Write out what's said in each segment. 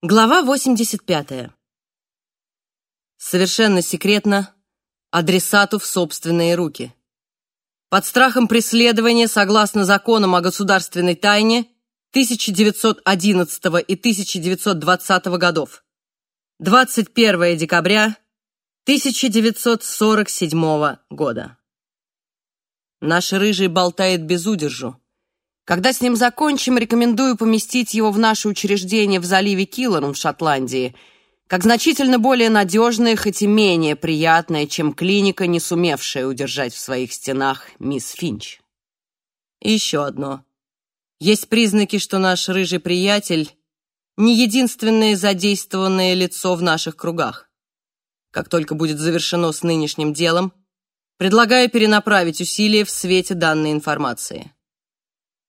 Глава 85. Совершенно секретно адресату в собственные руки. Под страхом преследования согласно законам о государственной тайне 1911 и 1920 годов. 21 декабря 1947 года. Наш рыжий болтает без удержу. Когда с ним закончим, рекомендую поместить его в наше учреждение в заливе Киллорн в Шотландии, как значительно более надежное, хоть и менее приятное, чем клиника, не сумевшая удержать в своих стенах мисс Финч. И еще одно. Есть признаки, что наш рыжий приятель не единственное задействованное лицо в наших кругах. Как только будет завершено с нынешним делом, предлагаю перенаправить усилия в свете данной информации.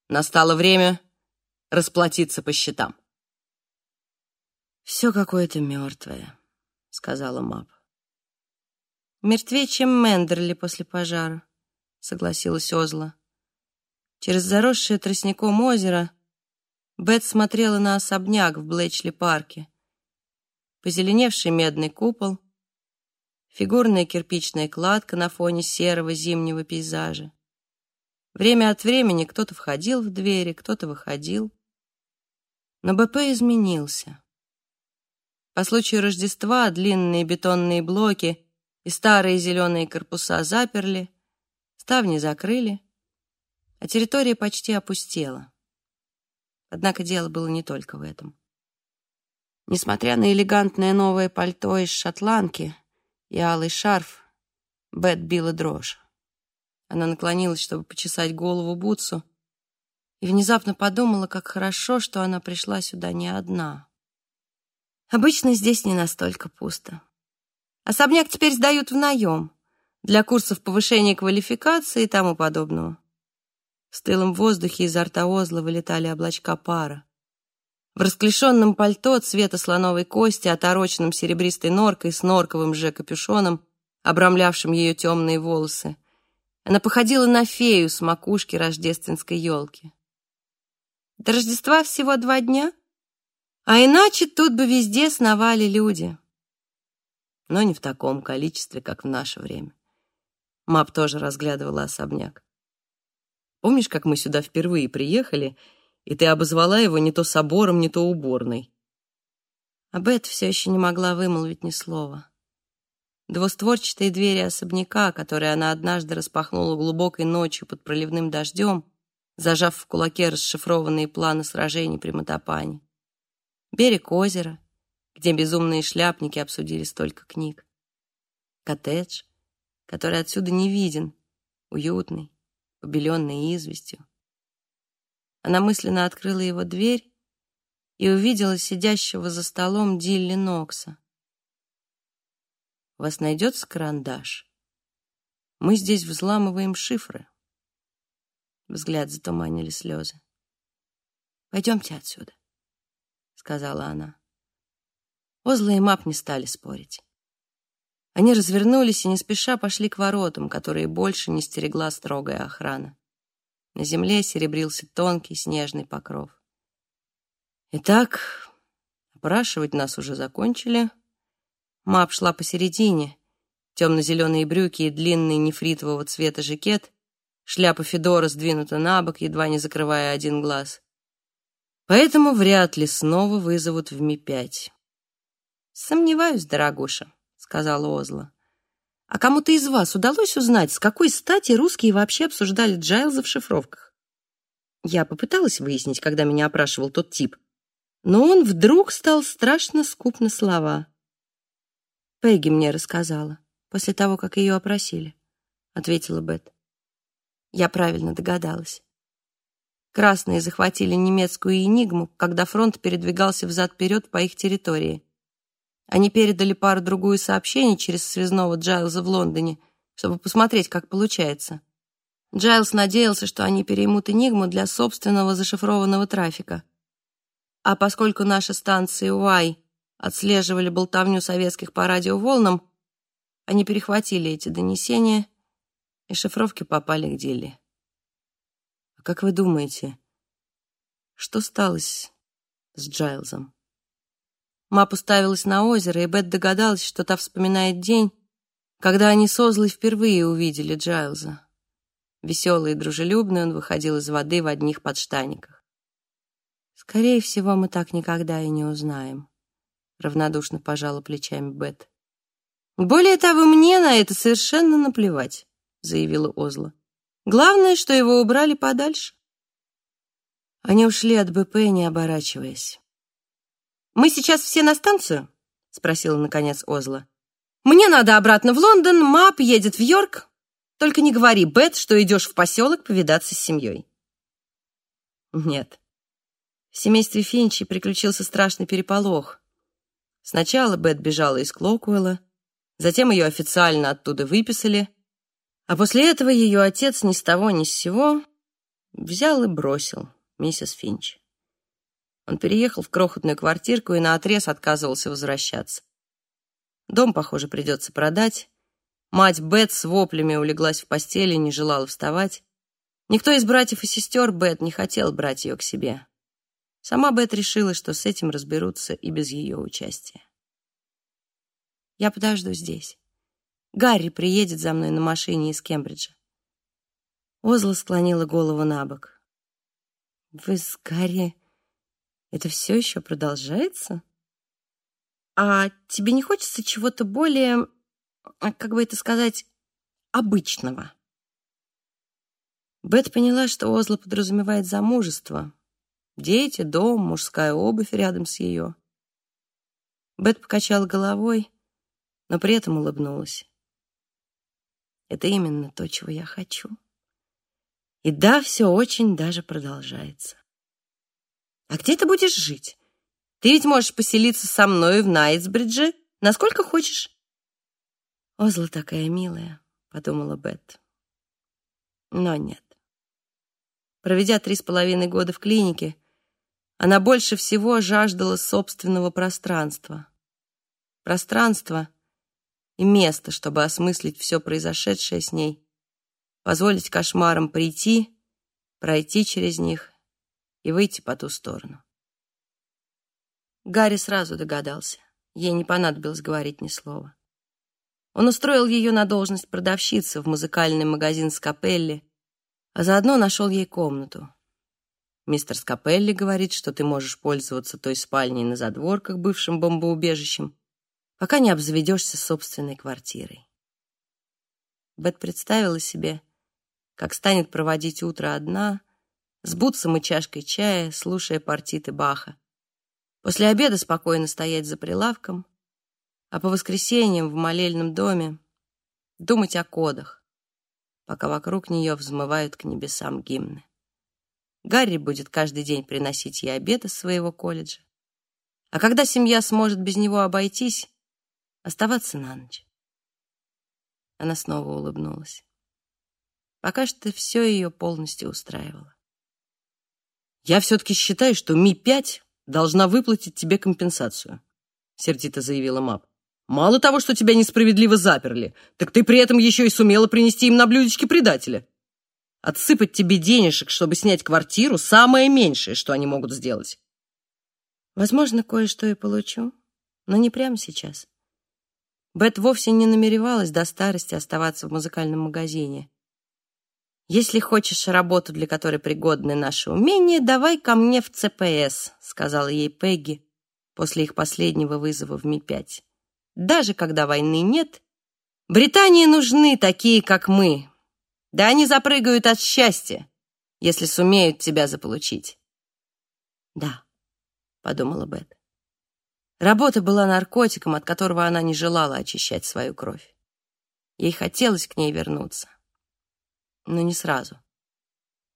Настало время расплатиться по счетам. «Все какое-то мертвое», — сказала Мап. «Мертвее, чем Мендерли после пожара», — согласилась Озла. Через заросшее тростником озеро Бет смотрела на особняк в Блэчли-парке. Позеленевший медный купол, фигурная кирпичная кладка на фоне серого зимнего пейзажа. Время от времени кто-то входил в двери, кто-то выходил. Но БП изменился. По случаю Рождества длинные бетонные блоки и старые зеленые корпуса заперли, ставни закрыли, а территория почти опустела. Однако дело было не только в этом. Несмотря на элегантное новое пальто из шотландки и алый шарф, Бет била дрожь. Она наклонилась, чтобы почесать голову Бутсу, и внезапно подумала, как хорошо, что она пришла сюда не одна. Обычно здесь не настолько пусто. Особняк теперь сдают в наем для курсов повышения квалификации и тому подобного. В стылом воздухе изо рта Озла вылетали облачка пара. В расклешенном пальто цвета слоновой кости, отороченном серебристой норкой с норковым же капюшоном, обрамлявшим ее темные волосы, она походила на фею с макушки рождественской елки. До Рождества всего два дня, а иначе тут бы везде сновали люди. Но не в таком количестве, как в наше время. Мап тоже разглядывала особняк. Помнишь, как мы сюда впервые приехали, и ты обозвала его не то собором, не то уборной? А Бет все еще не могла вымолвить ни слова. Двустворчатые двери особняка, которые она однажды распахнула глубокой ночью под проливным дождем, зажав в кулаке расшифрованные планы сражений при Матапане. Берег озера, где безумные шляпники обсудили столько книг. Коттедж, который отсюда не виден, уютный, побеленный известью. Она мысленно открыла его дверь и увидела сидящего за столом Дилли Нокса. Вас найдется карандаш? Мы здесь взламываем шифры. Взгляд затуманили слезы. Пойдемте отсюда, сказала она. Озла и Мап не стали спорить. Они развернулись и не спеша пошли к воротам, которые больше не стерегла строгая охрана. На земле серебрился тонкий снежный покров. Итак, опрашивать нас уже закончили, Мап шла посередине. Темно-зеленые брюки и длинный нефритового цвета жакет, шляпа Федора сдвинута на бок, едва не закрывая один глаз. Поэтому вряд ли снова вызовут в Ми-5. «Сомневаюсь, дорогуша», — сказала Озла. «А кому-то из вас удалось узнать, с какой стати русские вообще обсуждали Джайлза в шифровках?» Я попыталась выяснить, когда меня опрашивал тот тип, но он вдруг стал страшно скуп на слова. Пегги мне рассказала, после того, как ее опросили, ответила Бет. Я правильно догадалась. Красные захватили немецкую «Энигму», когда фронт передвигался взад-вперед по их территории. Они передали пару-другую сообщений через связного Джайлза в Лондоне, чтобы посмотреть, как получается. Джайлз надеялся, что они переймут «Энигму» для собственного зашифрованного трафика. А поскольку наша станция «Уай» отслеживали болтовню советских по радиоволнам, они перехватили эти донесения, и шифровки попали к Дилли. А как вы думаете, что сталось с Джайлзом? Мап уставилась на озеро, и Бет догадалась, что та вспоминает день, когда они с Озлой впервые увидели Джайлза. Веселый и дружелюбный он выходил из воды в одних подштаниках. «Скорее всего, мы так никогда и не узнаем», — равнодушно пожала плечами Бет. «Более того, мне на это совершенно наплевать», — заявила Озла. «Главное, что его убрали подальше». Они ушли от БП, не оборачиваясь. «Мы сейчас все на станцию?» — спросила, наконец, Озла. «Мне надо обратно в Лондон, Мап едет в Йорк. Только не говори, Бет, что идешь в поселок повидаться с семьей». Нет. В семействе Финчи приключился страшный переполох. Сначала Бет бежала из Клокуэлла, затем ее официально оттуда выписали, а после этого ее отец ни с того ни с сего взял и бросил миссис Финч. Он переехал в крохотную квартирку и наотрез отказывался возвращаться. Дом, похоже, придется продать. Мать Бет с воплями улеглась в постели, не желала вставать. Никто из братьев и сестер Бет не хотел брать ее к себе. Сама Бет решила, что с этим разберутся и без ее участия. «Я подожду здесь. Гарри приедет за мной на машине из Кембриджа». Озла склонила голову на бок. «Вы с Гарри это все еще продолжается? А тебе не хочется чего-то более, как бы это сказать, обычного? Бет поняла, что Озла подразумевает замужество. Дети, дом, мужская обувь рядом с ее. Бет покачала головой, но при этом улыбнулась. Это именно то, чего я хочу. И да, все очень даже продолжается. А где ты будешь жить? Ты ведь можешь поселиться со мной в Найтсбридже, насколько хочешь. Озла такая милая, подумала Бет. Но нет. Проведя три с половиной года в клинике, она больше всего жаждала собственного пространства. Пространство и место, чтобы осмыслить все произошедшее с ней, позволить кошмарам прийти, пройти через них и выйти по ту сторону. Гарри сразу догадался. Ей не понадобилось говорить ни слова. Он устроил ее на должность продавщицы в музыкальный магазин Скапелли, а заодно нашел ей комнату. Мистер Скапелли говорит, что ты можешь пользоваться той спальней на задворках, бывшим бомбоубежищем, пока не обзаведешься собственной квартирой. Бет представила себе, как станет проводить утро одна, с бутсом и чашкой чая, слушая партиты Баха. После обеда спокойно стоять за прилавком, а по воскресеньям в молельном доме думать о кодах, пока вокруг нее взмывают к небесам гимны. Гарри будет каждый день приносить ей обед из своего колледжа. А когда семья сможет без него обойтись, оставаться на ночь. Она снова улыбнулась. Пока что все ее полностью устраивало. «Я все-таки считаю, что Ми-5 должна выплатить тебе компенсацию», — сердито заявила Мап. «Мало того, что тебя несправедливо заперли, так ты при этом еще и сумела принести им на блюдечке предателя. Отсыпать тебе денежек, чтобы снять квартиру, самое меньшее, что они могут сделать». «Возможно, кое-что и получу, но не прямо сейчас». Бет вовсе не намеревалась до старости оставаться в музыкальном магазине. «Если хочешь работу, для которой пригодны наши умения, давай ко мне в ЦПС», — сказала ей Пегги после их последнего вызова в Ми-5. «Даже когда войны нет, Британии нужны такие, как мы. Да они запрыгают от счастья, если сумеют тебя заполучить». «Да», — подумала Бет. Работа была наркотиком, от которого она не желала очищать свою кровь. Ей хотелось к ней вернуться но не сразу.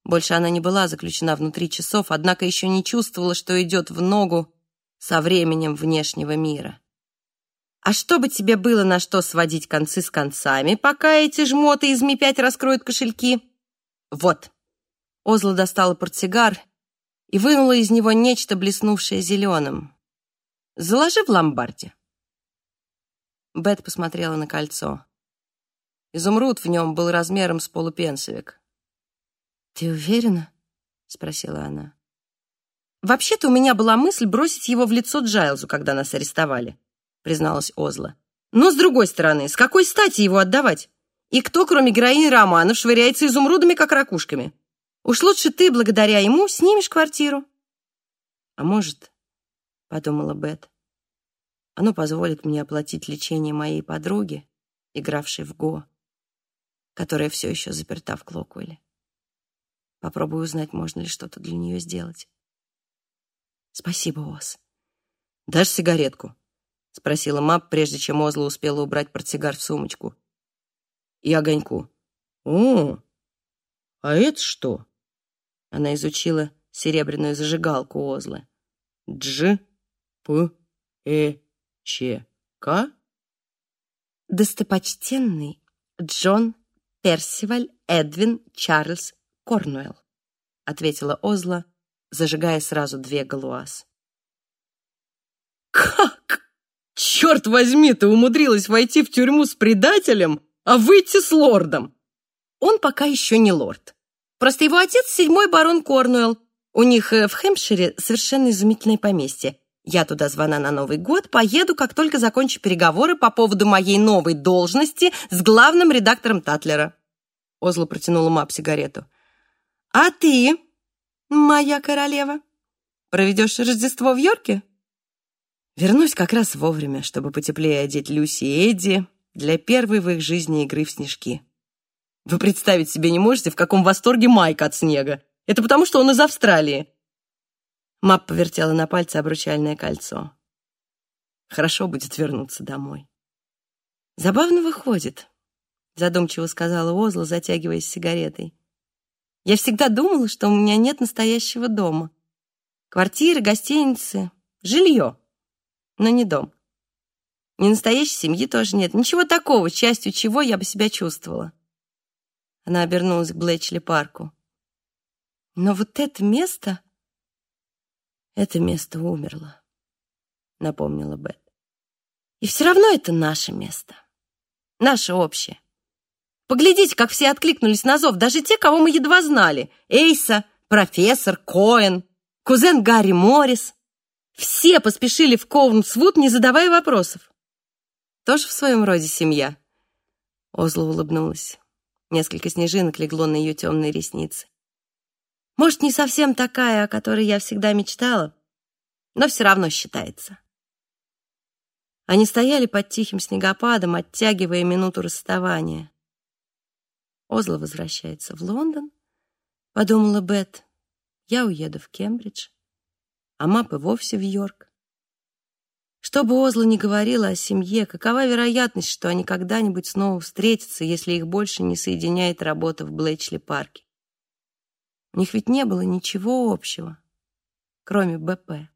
Больше она не была заключена внутри часов, однако еще не чувствовала, что идет в ногу со временем внешнего мира. А чтобы тебе было на что сводить концы с концами, пока эти жмоты из Ми-5 раскроют кошельки? Вот. Озла достала портсигар и вынула из него нечто, блеснувшее зеленым. Заложи в ломбарде. Бет посмотрела на кольцо. Изумруд в нем был размером с полупенсовик. «Ты уверена?» — спросила она. «Вообще-то у меня была мысль бросить его в лицо Джайлзу, когда нас арестовали», призналась Озла. «Но, с другой стороны, с какой стати его отдавать? И кто, кроме героини романов, швыряется изумрудами, как ракушками? Уж лучше ты, благодаря ему, снимешь квартиру». «А может, — подумала Бет, — оно позволит мне оплатить лечение моей подруги, игравшей в Го, которая все еще заперта в Клокуэле. Попробую узнать, можно ли что-то для нее сделать». «Спасибо, Оз». «Дашь сигаретку?» — спросила Мап, прежде чем Озла успела убрать портсигар в сумочку. «И огоньку». «О, а это что?» Она изучила серебряную зажигалку Озлы. «Дж, П, Э, Ч, К?» «Достопочтенный Джон Персиваль Эдвин Чарльз Корнуэлл», — ответила Озла, зажигая сразу две галуаз. «Как? Черт возьми, ты умудрилась войти в тюрьму с предателем, а выйти с лордом!» «Он пока еще не лорд. Просто его отец седьмой барон Корнуэлл. У них э, в Хэмпшире совершенно изумительное поместье. Я туда звона на Новый год, поеду, как только закончу переговоры по поводу моей новой должности с главным редактором Татлера». Озла протянула Мап сигарету. «А ты моя королева. Проведешь Рождество в Йорке?» Вернусь как раз вовремя, чтобы потеплее одеть Люси и Эдди для первой в их жизни игры в снежки. Вы представить себе не можете, в каком восторге Майк от снега. Это потому, что он из Австралии. Мап повертела на пальце обручальное кольцо. Хорошо будет вернуться домой. Забавно выходит, задумчиво сказала Озла, затягиваясь сигаретой. Я всегда думала, что у меня нет настоящего дома. Квартиры, гостиницы, жилье, но не дом. Ни настоящей семьи тоже нет. Ничего такого, частью чего я бы себя чувствовала. Она обернулась к Блэчли парку. Но вот это место... Это место умерло, напомнила Бет. И все равно это наше место. Наше общее. Поглядите, как все откликнулись на зов, даже те, кого мы едва знали. Эйса, профессор, Коэн, кузен Гарри Моррис. Все поспешили в Коунсвуд, не задавая вопросов. Тоже в своем роде семья. Озла улыбнулась. Несколько снежинок легло на ее темные ресницы. Может, не совсем такая, о которой я всегда мечтала, но все равно считается. Они стояли под тихим снегопадом, оттягивая минуту расставания. Озла возвращается в Лондон, подумала Бет. Я уеду в Кембридж, а Мап и вовсе в Йорк. Что бы Озла ни говорила о семье, какова вероятность, что они когда-нибудь снова встретятся, если их больше не соединяет работа в Блэчли-парке? У них ведь не было ничего общего, кроме БП.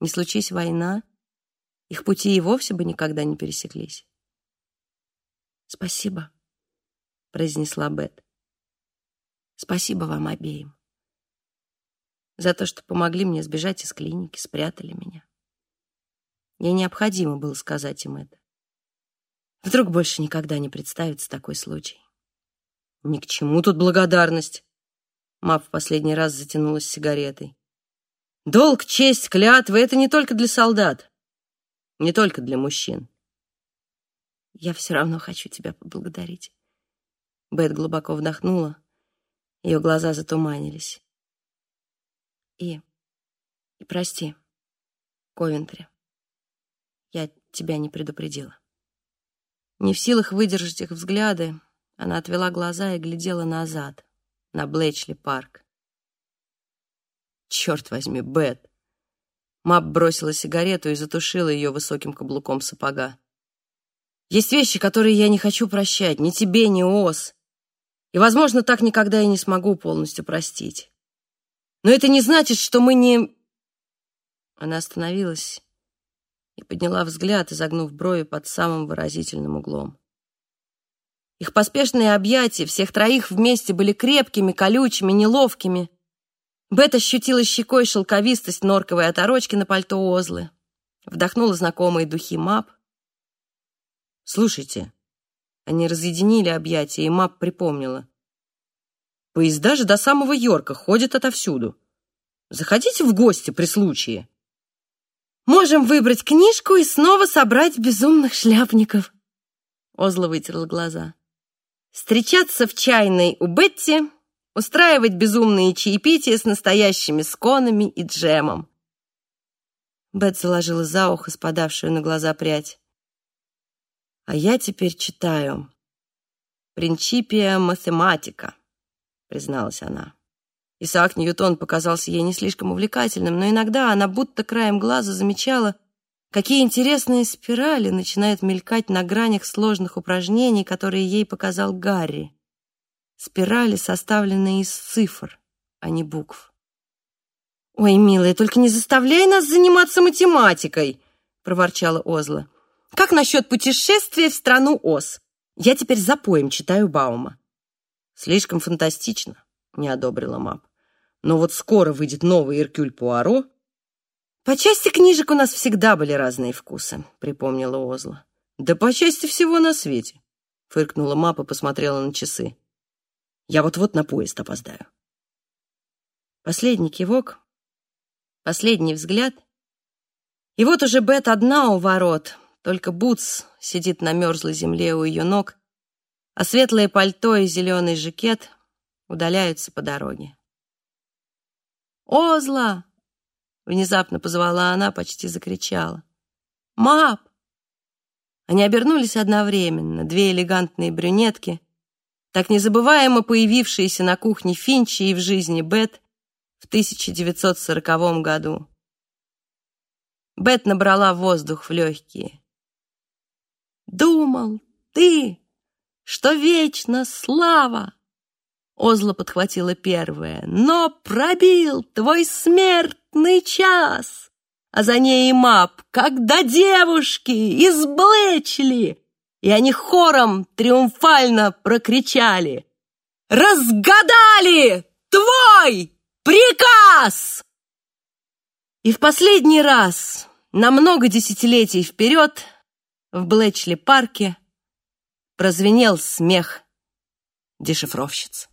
Не случись война, их пути и вовсе бы никогда не пересеклись. Спасибо произнесла Бет. Спасибо вам обеим. За то, что помогли мне сбежать из клиники, спрятали меня. Мне необходимо было сказать им это. Вдруг больше никогда не представится такой случай. Ни к чему тут благодарность. Мап в последний раз затянулась сигаретой. Долг, честь, клятвы — это не только для солдат, не только для мужчин. Я все равно хочу тебя поблагодарить. Бет глубоко вдохнула. Ее глаза затуманились. И... И прости, Ковентри. Я тебя не предупредила. Не в силах выдержать их взгляды, она отвела глаза и глядела назад, на Блэчли-парк. «Черт возьми, Бет!» Мап бросила сигарету и затушила ее высоким каблуком сапога. «Есть вещи, которые я не хочу прощать, ни тебе, ни Ос. И, возможно, так никогда и не смогу полностью простить. Но это не значит, что мы не...» Она остановилась и подняла взгляд, изогнув брови под самым выразительным углом. Их поспешные объятия всех троих вместе были крепкими, колючими, неловкими. Бет ощутила щекой шелковистость норковой оторочки на пальто Озлы, вдохнула знакомые духи Мап. «Слушайте», они разъединили объятия, и Мап припомнила. Поезда же до самого Йорка ходят отовсюду. Заходите в гости при случае. Можем выбрать книжку и снова собрать безумных шляпников. Озла вытерла глаза. Встречаться в чайной у Бетти, устраивать безумные чаепития с настоящими сконами и джемом. Бет заложила за ухо спадавшую на глаза прядь. А я теперь читаю «Принципия математика», призналась она. Исаак Ньютон показался ей не слишком увлекательным, но иногда она будто краем глаза замечала, какие интересные спирали начинают мелькать на гранях сложных упражнений, которые ей показал Гарри. Спирали, составленные из цифр, а не букв. «Ой, милая, только не заставляй нас заниматься математикой!» — проворчала Озла. «Как насчет путешествия в страну Оз? Я теперь за поем читаю Баума». «Слишком фантастично», — не одобрила Мап. Но вот скоро выйдет новый Иркюль Пуаро. По части книжек у нас всегда были разные вкусы, припомнила Озла. Да по части всего на свете, фыркнула Мап и посмотрела на часы. Я вот-вот на поезд опоздаю. Последний кивок, последний взгляд. И вот уже Бет одна у ворот, только Бутс сидит на мерзлой земле у ее ног, а светлое пальто и зеленый жакет удаляются по дороге. «Озла!» — внезапно позвала она, почти закричала. «Мап!» Они обернулись одновременно, две элегантные брюнетки, так незабываемо появившиеся на кухне Финчи и в жизни Бет в 1940 году. Бет набрала воздух в легкие. «Думал ты, что вечно слава!» Озла подхватила первое. «Но пробил твой смертный час!» А за ней и мап. «Когда девушки изблечили!» И они хором триумфально прокричали. «Разгадали твой приказ!» И в последний раз, на много десятилетий вперед, в Блэчли-парке прозвенел смех дешифровщиц.